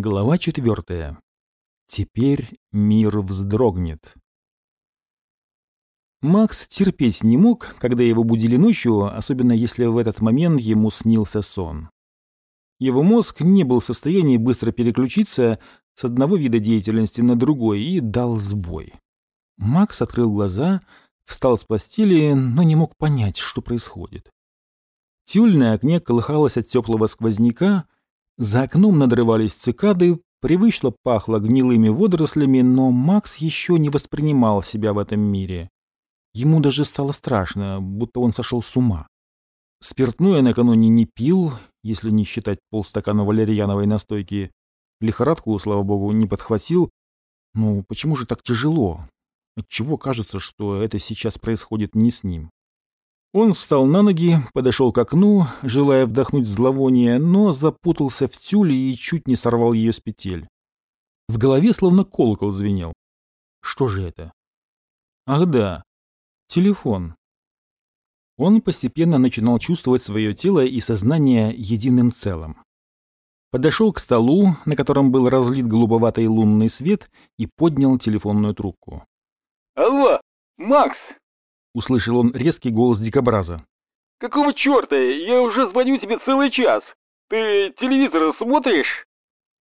Глава четвертая. Теперь мир вздрогнет. Макс терпеть не мог, когда его будили ночью, особенно если в этот момент ему снился сон. Его мозг не был в состоянии быстро переключиться с одного вида деятельности на другой и дал сбой. Макс открыл глаза, встал с постели, но не мог понять, что происходит. Тюль на окне колыхалась от теплого сквозняка, за окном надрывались цикады, привычно пахло гнилыми водорослями, но Макс еще не воспринимал себя в этом мире. Ему даже стало страшно, будто он сошел с ума. Спиртное накануне не пил, если не считать полстакана валерьяновой настойки. Лихорадку, слава богу, не подхватил. Ну, почему же так тяжело? Отчего кажется, что это сейчас происходит не с ним? Он встал на ноги, подошел к окну, желая вдохнуть зловоние, но запутался в тюле и чуть не сорвал ее с петель. В голове словно колокол звенел. Что же это? Ах да, Телефон. Он постепенно начинал чувствовать свое тело и сознание единым целым. Подошел к столу, на котором был разлит голубоватый лунный свет, и поднял телефонную трубку. «Алло, Макс!» — услышал он резкий голос дикобраза. «Какого черта? Я уже звоню тебе целый час. Ты телевизор смотришь?»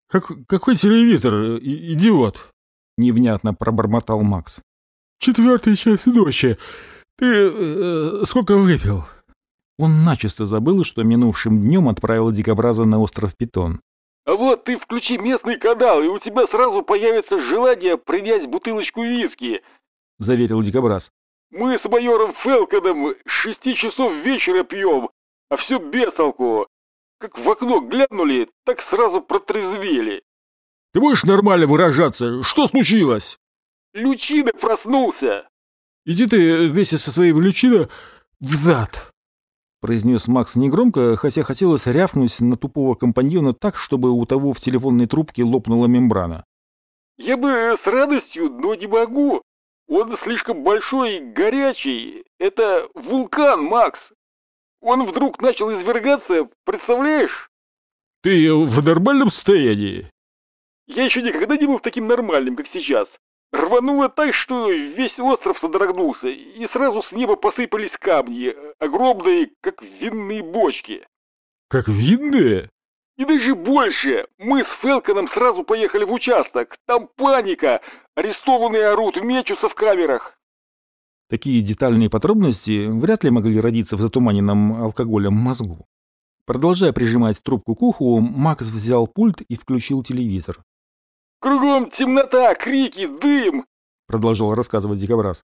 Как, «Какой телевизор, и идиот?» — невнятно пробормотал Макс. Четвертый час ночи. Ты э, сколько выпил?» Он начисто забыл, что минувшим днем отправил дикобраза на остров Питон. «А вот ты включи местный канал, и у тебя сразу появится желание принять бутылочку виски», — заверил дикобраз. «Мы с майором Фелконом с шести часов вечера пьем, а все без толку. Как в окно глянули, так сразу протрезвели». «Ты можешь нормально выражаться? Что случилось?» Лючина проснулся!» «Иди ты вместе со своим Лючино в зад!» произнес Макс негромко, хотя хотелось рявкнуть на тупого компаньона так, чтобы у того в телефонной трубке лопнула мембрана. «Я бы с радостью, но не могу. Он слишком большой и горячий. Это вулкан, Макс. Он вдруг начал извергаться, представляешь?» «Ты в нормальном состоянии?» «Я еще никогда не был таким нормальным, как сейчас. Рвануло так, что весь остров содрогнулся, и сразу с неба посыпались камни, огромные, как винные бочки. Как винные? И даже больше. Мы с Фелконом сразу поехали в участок. Там паника. Арестованные орут, мечутся в камерах. Такие детальные подробности вряд ли могли родиться в затуманенном алкоголем мозгу. Продолжая прижимать трубку к уху, Макс взял пульт и включил телевизор. Кругом темнота, крики, дым!» Продолжал рассказывать дикобраз.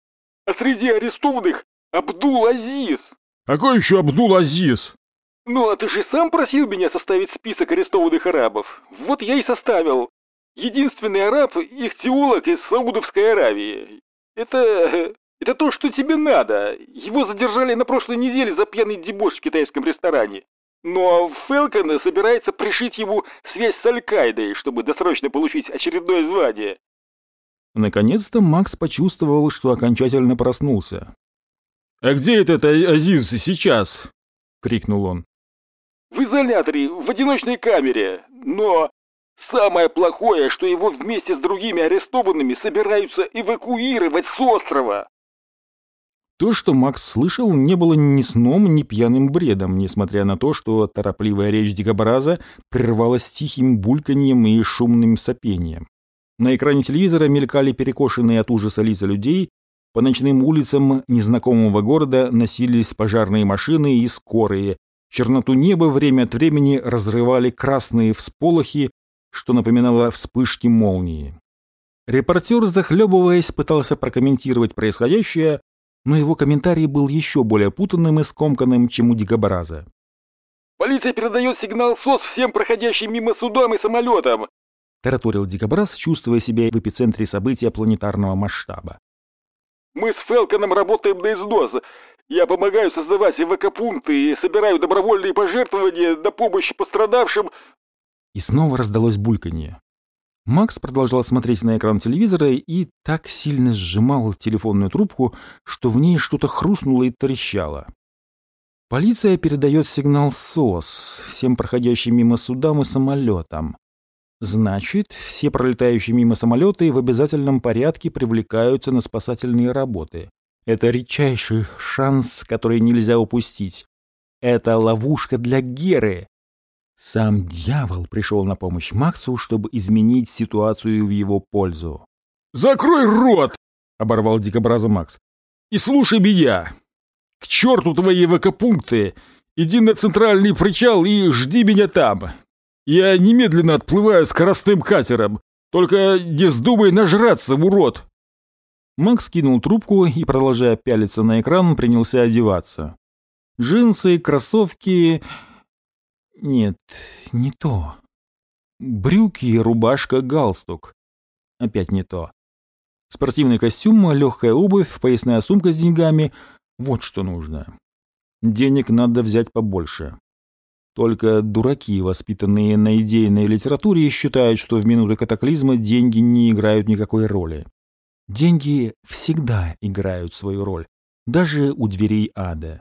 «А среди арестованных Абдул-Азиз!» «Какой еще Абдул-Азиз?» «Ну, а ты же сам просил меня составить список арестованных арабов. Вот я и составил. Единственный араб — их теолог из Саудовской Аравии. Это... это то, что тебе надо. Его задержали на прошлой неделе за пьяный дебош в китайском ресторане. Но Фелкон собирается пришить ему связь с Аль-Каидой, чтобы досрочно получить очередное звание. Наконец-то Макс почувствовал, что окончательно проснулся. «А где этот Азиз сейчас?» — крикнул он. «В изоляторе, в одиночной камере. Но самое плохое, что его вместе с другими арестованными собираются эвакуировать с острова. То, что Макс слышал, не было ни сном, ни пьяным бредом, несмотря на то, что торопливая речь дикобраза прервалась тихим бульканьем и шумным сопением. На экране телевизора мелькали перекошенные от ужаса лица людей, по ночным улицам незнакомого города носились пожарные машины и скорые, черноту неба время от времени разрывали красные всполохи, что напоминало вспышки молнии. Репортер, захлебываясь, пытался прокомментировать происходящее, но его комментарий был еще более путанным и скомканным, чем у дикобраза. «Полиция передает сигнал СОС всем проходящим мимо судам и самолетам!» тараторил дикобраз, чувствуя себя в эпицентре события планетарного масштаба. «Мы с Фелконом работаем на износ. Я помогаю создавать эвакопункты и собираю добровольные пожертвования на помощь пострадавшим...» И снова раздалось бульканье. Макс продолжал смотреть на экран телевизора и так сильно сжимал телефонную трубку, что в ней что-то хрустнуло и трещало. Полиция передает сигнал СОС всем проходящим мимо судам и самолетам. Значит, все пролетающие мимо самолеты в обязательном порядке привлекаются на спасательные работы. Это редчайший шанс, который нельзя упустить. Это ловушка для Геры. Сам дьявол пришел на помощь Максу, чтобы изменить ситуацию в его пользу. «Закрой рот!» — оборвал дикобраза Макс. «И слушай меня! К черту твои ВК-пункты! Иди на центральный причал и жди меня там! Я немедленно отплываю скоростным катером. Только не вздумай нажраться, урод!» Макс кинул трубку и, продолжая пялиться на экран, принялся одеваться. Джинсы, кроссовки... Нет, не то. Брюки, рубашка, галстук. Опять не то. Спортивный костюм, легкая обувь, поясная сумка с деньгами — вот что нужно. Денег надо взять побольше. Только дураки, воспитанные на идейной литературе, считают, что в минуты катаклизма деньги не играют никакой роли. Деньги всегда играют свою роль, даже у дверей ада.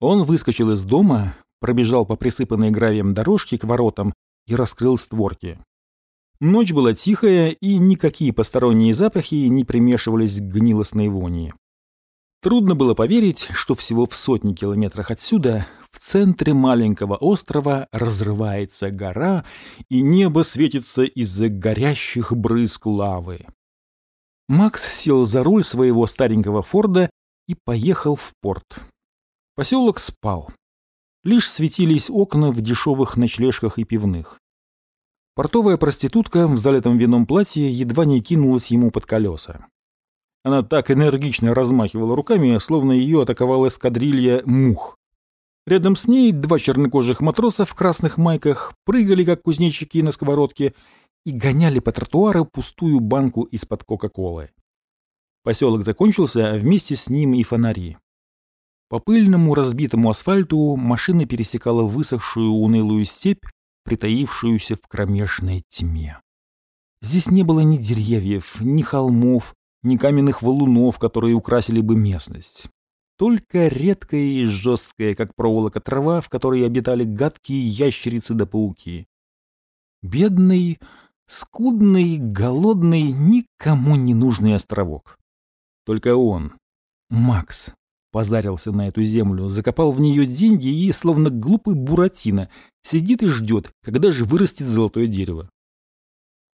Он выскочил из дома, пробежал по присыпанной гравием дорожке к воротам и раскрыл створки. Ночь была тихая, и никакие посторонние запахи не примешивались к гнилостной вони. Трудно было поверить, что всего в сотни километрах отсюда, в центре маленького острова, разрывается гора, и небо светится из-за горящих брызг лавы. Макс сел за руль своего старенького Форда и поехал в порт. Поселок спал. Лишь светились окна в дешевых ночлежках и пивных. Портовая проститутка в залитом вином платье едва не кинулась ему под колеса. Она так энергично размахивала руками, словно ее атаковала эскадрилья мух. Рядом с ней два чернокожих матроса в красных майках прыгали, как кузнечики на сковородке, и гоняли по тротуару пустую банку из-под Кока-Колы. Поселок закончился, а вместе с ним и фонари. По пыльному разбитому асфальту машина пересекала высохшую унылую степь, притаившуюся в кромешной тьме. Здесь не было ни деревьев, ни холмов, ни каменных валунов, которые украсили бы местность. Только редкая и жесткая, как проволока трава, в которой обитали гадкие ящерицы да пауки. Бедный, скудный, голодный, никому не нужный островок. Только он, Макс, позарился на эту землю, закопал в нее деньги и, словно глупый буратино, сидит и ждет, когда же вырастет золотое дерево.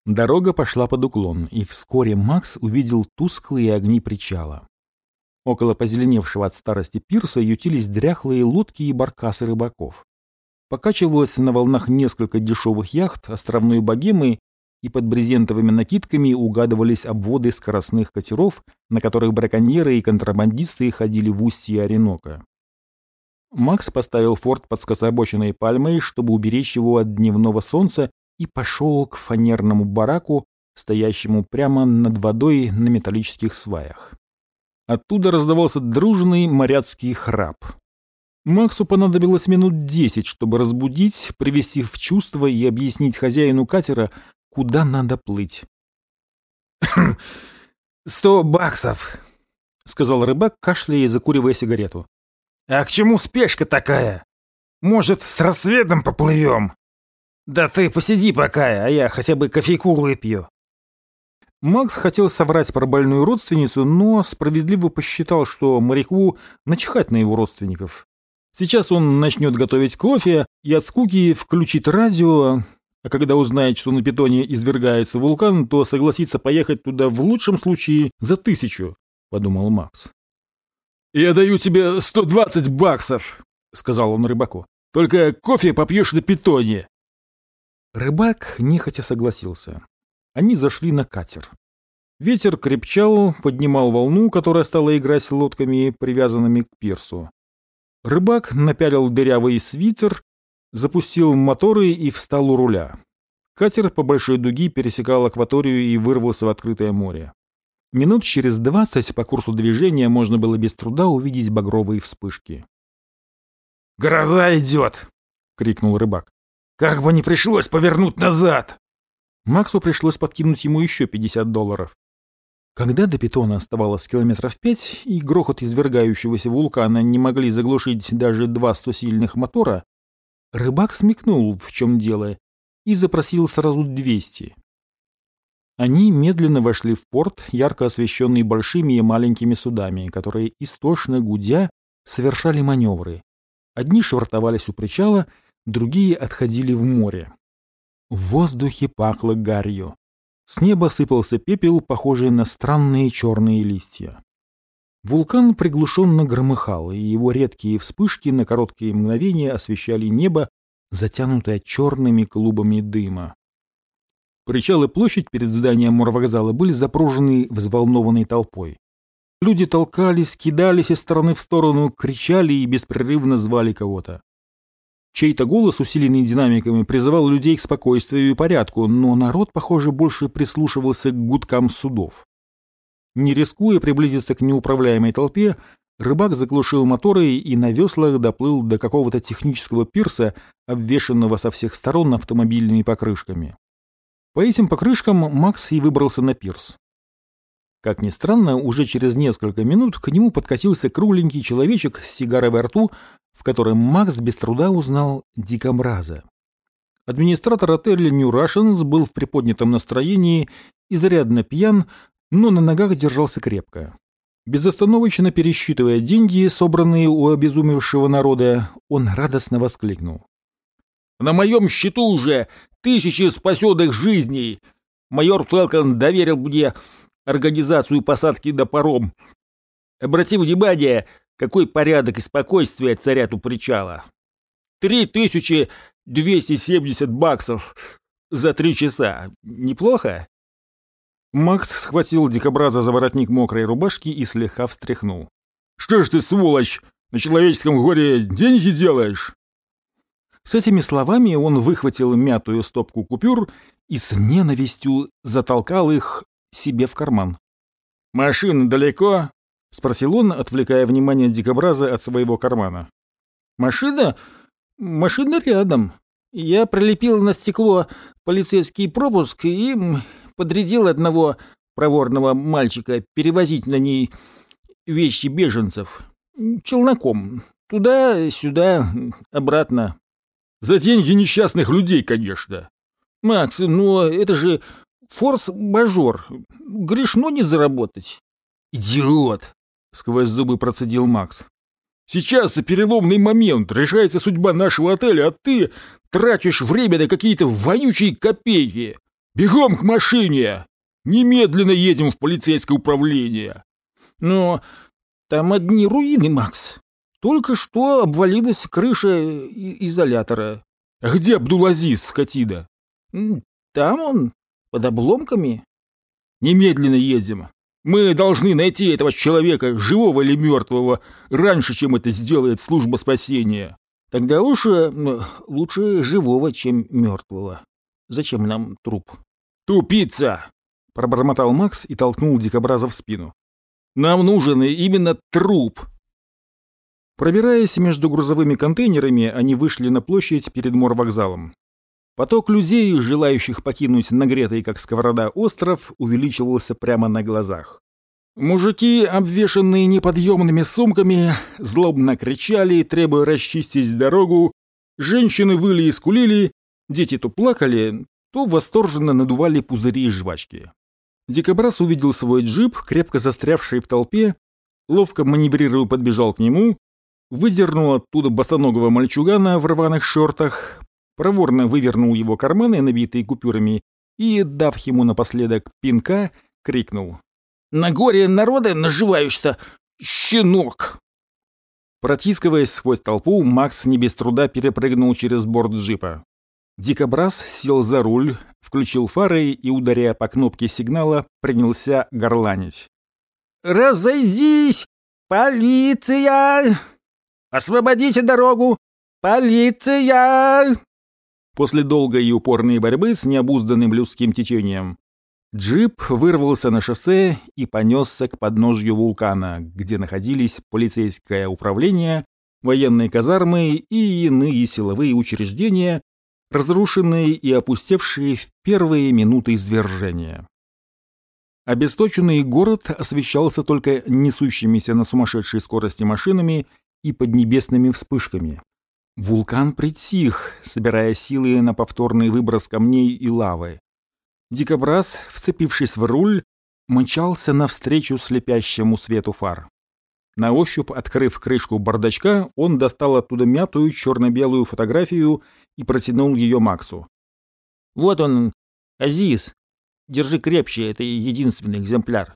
Дорога пошла под уклон, и вскоре Макс увидел тусклые огни причала. Около позеленевшего от старости пирса ютились дряхлые лодки и баркасы рыбаков. Покачивалось на волнах несколько дешевых яхт островной богемы, и под брезентовыми накидками угадывались обводы скоростных катеров, на которых браконьеры и контрабандисты ходили в устье Оренока. Макс поставил форт под скособоченной пальмой, чтобы уберечь его от дневного солнца и пошел к фанерному бараку, стоящему прямо над водой на металлических сваях. Оттуда раздавался дружный моряцкий храп. Максу понадобилось минут десять, чтобы разбудить, привести в чувство и объяснить хозяину катера, куда надо плыть. «Сто баксов», — сказал рыбак, кашляя и закуривая сигарету. «А к чему спешка такая? Может, с рассветом поплывем?» «Да ты посиди пока, а я хотя бы кофейку выпью». Макс хотел соврать про больную родственницу, но справедливо посчитал, что моряку начихать на его родственников. Сейчас он начнет готовить кофе и от скуки включит радио, а когда узнает, что на питоне извергается вулкан, то согласится поехать туда в лучшем случае за тысячу, — подумал Макс. «Я даю тебе 120 баксов», — сказал он рыбаку. «Только кофе попьешь на питоне». Рыбак нехотя согласился. Они зашли на катер. Ветер крепчал, поднимал волну, которая стала играть лодками, привязанными к пирсу. Рыбак напялил дырявый свитер, запустил моторы и встал у руля. Катер по большой дуге пересекал акваторию и вырвался в открытое море. Минут через двадцать по курсу движения можно было без труда увидеть багровые вспышки. «Гроза идет!» — крикнул рыбак. Как бы не пришлось повернуть назад!» Максу пришлось подкинуть ему еще 50 долларов. Когда до питона оставалось километров пять, и грохот извергающегося вулкана не могли заглушить даже два стосильных мотора, рыбак смекнул, в чем дело, и запросил сразу 200. Они медленно вошли в порт, ярко освещенный большими и маленькими судами, которые, истошно гудя, совершали маневры. Одни швартовались у причала, другие отходили в море. В воздухе пахло гарью. С неба сыпался пепел, похожий на странные черные листья. Вулкан приглушенно громыхал, и его редкие вспышки на короткие мгновения освещали небо, затянутое черными клубами дыма. Причал и площадь перед зданием морвокзала были запружены взволнованной толпой. Люди толкались, кидались из стороны в сторону, кричали и беспрерывно звали кого-то. Чей-то голос, усиленный динамиками, призывал людей к спокойствию и порядку, но народ, похоже, больше прислушивался к гудкам судов. Не рискуя приблизиться к неуправляемой толпе, рыбак заглушил моторы и на веслах доплыл до какого-то технического пирса, обвешанного со всех сторон автомобильными покрышками. По этим покрышкам Макс и выбрался на пирс. Как ни странно, уже через несколько минут к нему подкатился кругленький человечек с сигарой во рту, в котором Макс без труда узнал дикобраза. Администратор отеля New Russians был в приподнятом настроении, изрядно пьян, но на ногах держался крепко. Безостановочно пересчитывая деньги, собранные у обезумевшего народа, он радостно воскликнул. «На моем счету уже тысячи спасенных жизней. Майор Фелкон доверил мне организацию посадки на паром. Обрати внимание, какой порядок и спокойствие царят у причала. Три тысячи двести семьдесят баксов за три часа. Неплохо? Макс схватил дикобраза за воротник мокрой рубашки и слегка встряхнул. «Что ж ты, сволочь, на человеческом горе деньги делаешь?» С этими словами он выхватил мятую стопку купюр и с ненавистью затолкал их себе в карман. «Машина далеко?» — спросил он, отвлекая внимание дикобраза от своего кармана. «Машина? Машина рядом. Я прилепил на стекло полицейский пропуск и подрядил одного проворного мальчика перевозить на ней вещи беженцев. Челноком. Туда-сюда, обратно. За деньги несчастных людей, конечно. Макс, ну это же форс-мажор. Грешно не заработать. Идиот! Сквозь зубы процедил Макс. Сейчас переломный момент, решается судьба нашего отеля, а ты тратишь время на какие-то вонючие копейки. Бегом к машине! Немедленно едем в полицейское управление. Но там одни руины, Макс. Только что обвалилась крыша изолятора. А где Абдулазиз, скотина? Там он, под обломками. Немедленно едем. Мы должны найти этого человека, живого или мертвого, раньше, чем это сделает служба спасения. Тогда уж э, лучше живого, чем мертвого. Зачем нам труп? Тупица! Пробормотал Макс и толкнул дикобраза в спину. Нам нужен именно труп. Пробираясь между грузовыми контейнерами, они вышли на площадь перед морвокзалом. Поток людей, желающих покинуть нагретый, как сковорода, остров, увеличивался прямо на глазах. Мужики, обвешанные неподъемными сумками, злобно кричали, требуя расчистить дорогу, женщины выли и скулили, дети то плакали, то восторженно надували пузыри и жвачки. Дикобраз увидел свой джип, крепко застрявший в толпе, ловко маневрируя подбежал к нему, выдернул оттуда босоногого мальчугана в рваных шортах, проворно вывернул его карманы, набитые купюрами, и, дав ему напоследок пинка, крикнул. «На горе народа наживаешь-то, щенок!» Протискиваясь сквозь толпу, Макс не без труда перепрыгнул через борт джипа. Дикобраз сел за руль, включил фары и, ударяя по кнопке сигнала, принялся горланить. «Разойдись! Полиция!» «Освободите дорогу! Полиция!» После долгой и упорной борьбы с необузданным людским течением джип вырвался на шоссе и понесся к подножью вулкана, где находились полицейское управление, военные казармы и иные силовые учреждения, разрушенные и опустевшие в первые минуты извержения. Обесточенный город освещался только несущимися на сумасшедшей скорости машинами и поднебесными вспышками. Вулкан притих, собирая силы на повторный выброс камней и лавы. Дикобраз, вцепившись в руль, мчался навстречу слепящему свету фар. На ощупь, открыв крышку бардачка, он достал оттуда мятую черно-белую фотографию и протянул ее Максу. «Вот он, Азиз. Держи крепче, это единственный экземпляр.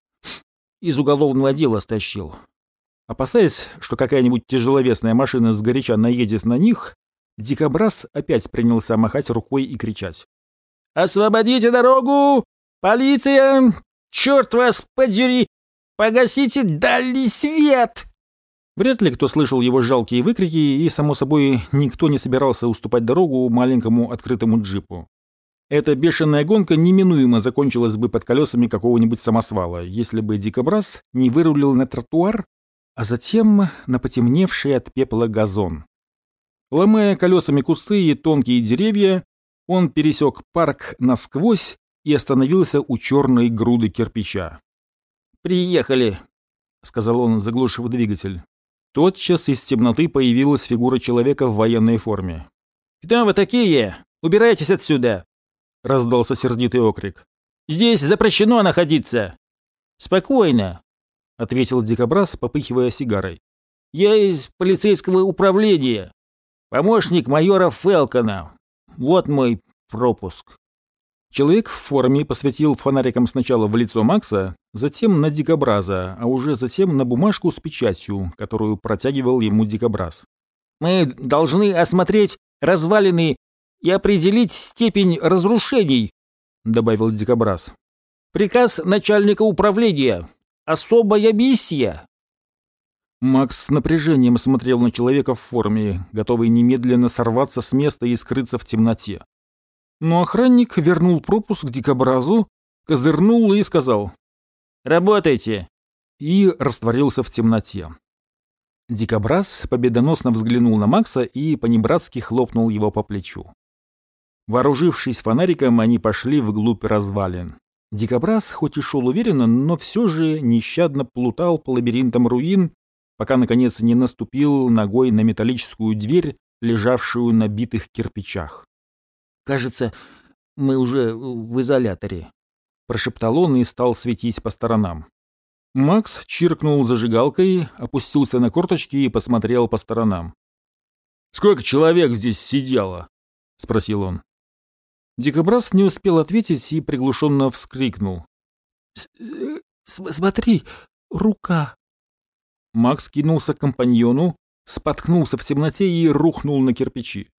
Из уголовного дела стащил». Опасаясь, что какая-нибудь тяжеловесная машина сгоряча наедет на них, дикобраз опять принялся махать рукой и кричать. «Освободите дорогу! Полиция! Черт вас подери! Погасите дальний свет!» Вряд ли кто слышал его жалкие выкрики, и, само собой, никто не собирался уступать дорогу маленькому открытому джипу. Эта бешеная гонка неминуемо закончилась бы под колесами какого-нибудь самосвала, если бы дикобраз не вырулил на тротуар а затем на потемневший от пепла газон. Ломая колесами кусты и тонкие деревья, он пересек парк насквозь и остановился у черной груды кирпича. «Приехали», — сказал он, заглушив двигатель. Тотчас из темноты появилась фигура человека в военной форме. «Кто вы такие? Убирайтесь отсюда!» — раздался сердитый окрик. «Здесь запрещено находиться!» «Спокойно!» — ответил дикобраз, попыхивая сигарой. «Я из полицейского управления. Помощник майора Фелкона. Вот мой пропуск». Человек в форме посветил фонариком сначала в лицо Макса, затем на дикобраза, а уже затем на бумажку с печатью, которую протягивал ему дикобраз. «Мы должны осмотреть развалины и определить степень разрушений», — добавил дикобраз. «Приказ начальника управления особая миссия!» Макс с напряжением смотрел на человека в форме, готовый немедленно сорваться с места и скрыться в темноте. Но охранник вернул пропуск к дикобразу, козырнул и сказал «Работайте!» и растворился в темноте. Дикобраз победоносно взглянул на Макса и понебратски хлопнул его по плечу. Вооружившись фонариком, они пошли вглубь развалин. Дикобраз хоть и шел уверенно, но все же нещадно плутал по лабиринтам руин, пока, наконец, не наступил ногой на металлическую дверь, лежавшую на битых кирпичах. «Кажется, мы уже в изоляторе», — прошептал он и стал светить по сторонам. Макс чиркнул зажигалкой, опустился на корточки и посмотрел по сторонам. «Сколько человек здесь сидело?» — спросил он. Дикобраз не успел ответить и приглушенно вскрикнул. Э, «Смотри, рука!» Макс кинулся к компаньону, споткнулся в темноте и рухнул на кирпичи.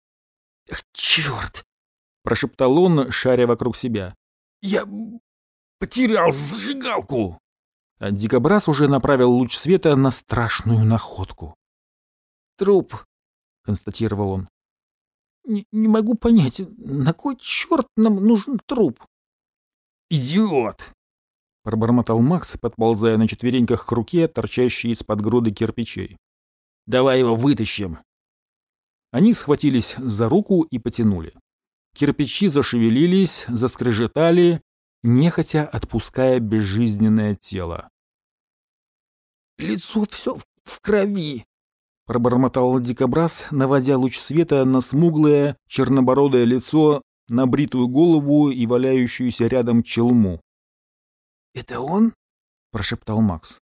«Черт!» — прошептал он, шаря вокруг себя. «Я потерял зажигалку!» Дикобраз уже направил луч света на страшную находку. «Труп!» — констатировал он. Не, не могу понять, на кой черт нам нужен труп? Идиот! Пробормотал Макс, подползая на четвереньках к руке, торчащей из-под груды кирпичей. Давай его вытащим. Они схватились за руку и потянули. Кирпичи зашевелились, заскрежетали, нехотя отпуская безжизненное тело. «Лицо все в крови», Пробормотал дикобраз, наводя луч света на смуглое, чернобородое лицо, на бритую голову и валяющуюся рядом челму. «Это он?» — прошептал Макс.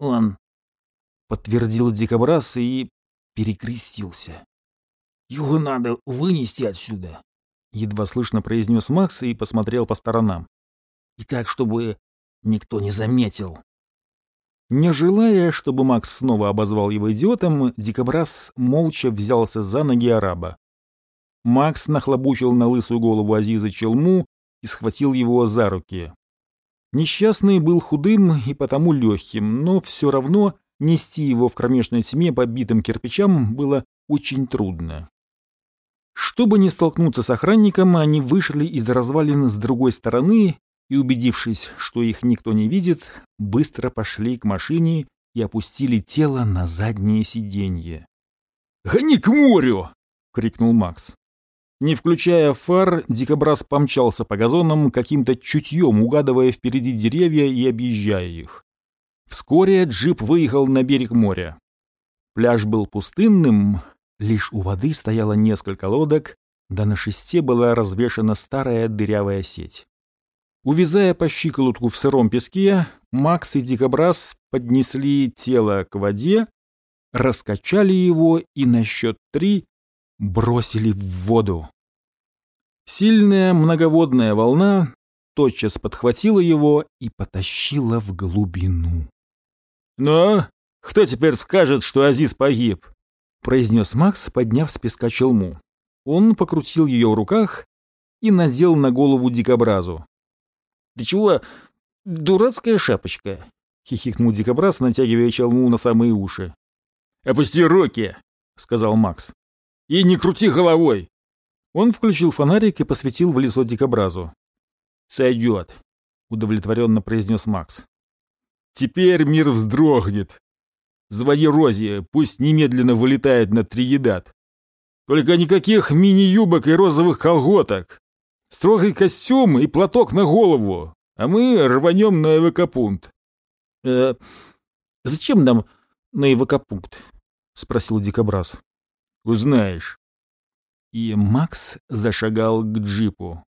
«Он», — подтвердил дикобраз и перекрестился. «Его надо вынести отсюда», — едва слышно произнес Макс и посмотрел по сторонам. «И так, чтобы никто не заметил». Не желая, чтобы Макс снова обозвал его идиотом, дикобраз молча взялся за ноги араба. Макс нахлобучил на лысую голову Азиза челму и схватил его за руки. Несчастный был худым и потому легким, но все равно нести его в кромешной тьме по битым кирпичам было очень трудно. Чтобы не столкнуться с охранником, они вышли из развалин с другой стороны и, убедившись, что их никто не видит, быстро пошли к машине и опустили тело на заднее сиденье. «Гони к морю!» — крикнул Макс. Не включая фар, дикобраз помчался по газонам каким-то чутьем, угадывая впереди деревья и объезжая их. Вскоре джип выехал на берег моря. Пляж был пустынным, Лишь у воды стояло несколько лодок, да на шесте была развешена старая дырявая сеть. Увязая по щиколотку в сыром песке, Макс и Дикобраз поднесли тело к воде, раскачали его и на счет три бросили в воду. Сильная многоводная волна тотчас подхватила его и потащила в глубину. «Ну, кто теперь скажет, что Азиз погиб?» — произнес Макс, подняв с песка челму. Он покрутил ее в руках и надел на голову дикобразу. «Ты чего, дурацкая шапочка?» — хихикнул дикобраз, натягивая челму на самые уши. «Опусти руки!» — сказал Макс. «И не крути головой!» Он включил фонарик и посветил в лицо дикобразу. «Сойдет», — удовлетворенно произнес Макс. «Теперь мир вздрогнет. Звони Розе, пусть немедленно вылетает на триедат. Только никаких мини-юбок и розовых колготок. Строгий костюм и платок на голову, а мы рванем на эвакопункт». «Э, «Зачем нам на эвакопункт?» — спросил дикобраз. «Узнаешь». И Макс зашагал к джипу.